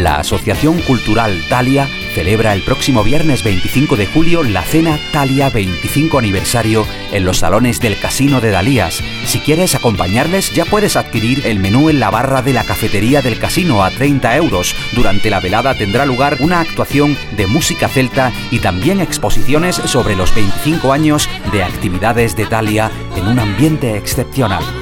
La Asociación Cultural Talia celebra el próximo viernes 25 de julio la cena Talia 25 aniversario en los salones del Casino de Dalías. Si quieres acompañarles ya puedes adquirir el menú en la barra de la cafetería del casino a 30 euros. Durante la velada tendrá lugar una actuación de música celta y también exposiciones sobre los 25 años de actividades de Talia en un ambiente excepcional.